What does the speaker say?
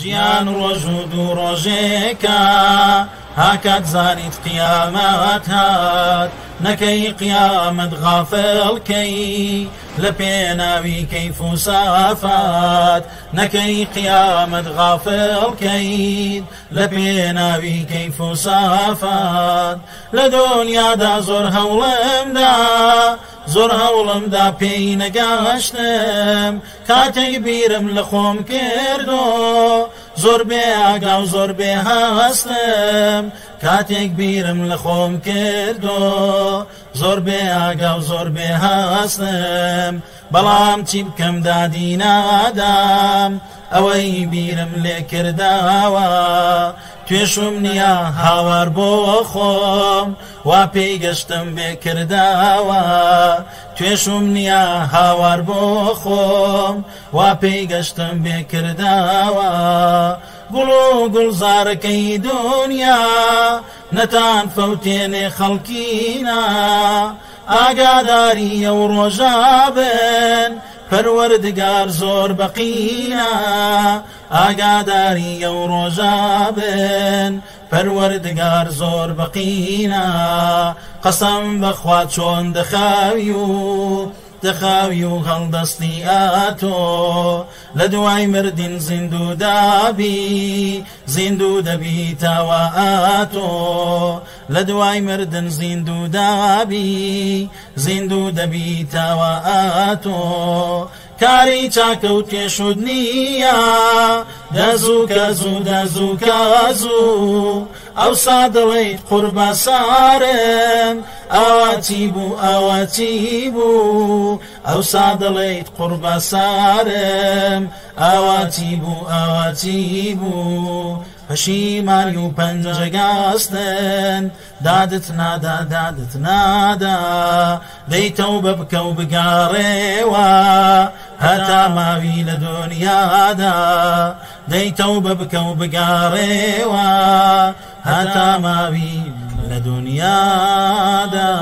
ژیان ڕۆژ و دوو ڕۆژێکە هاکات زانیت قیامەت هات نەکەی قیامەت غافڵکەی لە پێناوی کەیف و سافات نەکەی قیامەت غافڵکەیت لە پێناوی کەیف و سافات لە دنیادا زۆر هەوڵێمدا زۆر هەوڵمدا پێی نەگەشتم کاتێک بیرم لە خۆم کردو زۆر بێ ئاگا و زۆر بێ هەستم کاتێک بیرم لە خۆم کردو زۆر بێ ئاگا و زۆر بێ هەستم بەڵام چی بکەم دادی نادام ئەوەی بیرم لێ کرداوە توێشم نییە هاوار بۆ خۆم وا پێی گەشتم بێکرداوە توێشم نییە هاوار بۆ خۆم وا پێی گەشتم بێکرداوە گوڵ و گوڵزارەکەی دنیا نەتان فەوتێنێ خەڵکینا ئاگاداری ئەو ڕۆژا بن پەروەردگار زۆر بەقیە ئاگاداری ئەو ڕۆژە بن پەروەردگار زۆر بەقیە قەسەم بەخوا چۆن دەخاوی و تەخاوی و هەڵدەستی ئاتۆ لە دوای مردین زیندوو دابی زیندوو دەبی تاوا ئاتۆ لە دوای مردن زیندوو دابی زیندوو دەبی تاوا ئاتۆ کاری چاکە و تێشود نییە دەزووکە زوو دەزووکە زوو ئەو سادەوەی قوربە سارم ئاواتی بوو ئاواتی بوو ئەو سادەڵێیت قوربە سارم ئاواتی بوو ئاواتی بوو. پەشیمانی و پەنجەگاستن دادت نادا دادت نادا دەیتە و بە بکە و بگارێوە هەتا ماوی لە دنیادا دەیتەو بە بکە و بگارێەوە هەتا ماوی لە دنیادا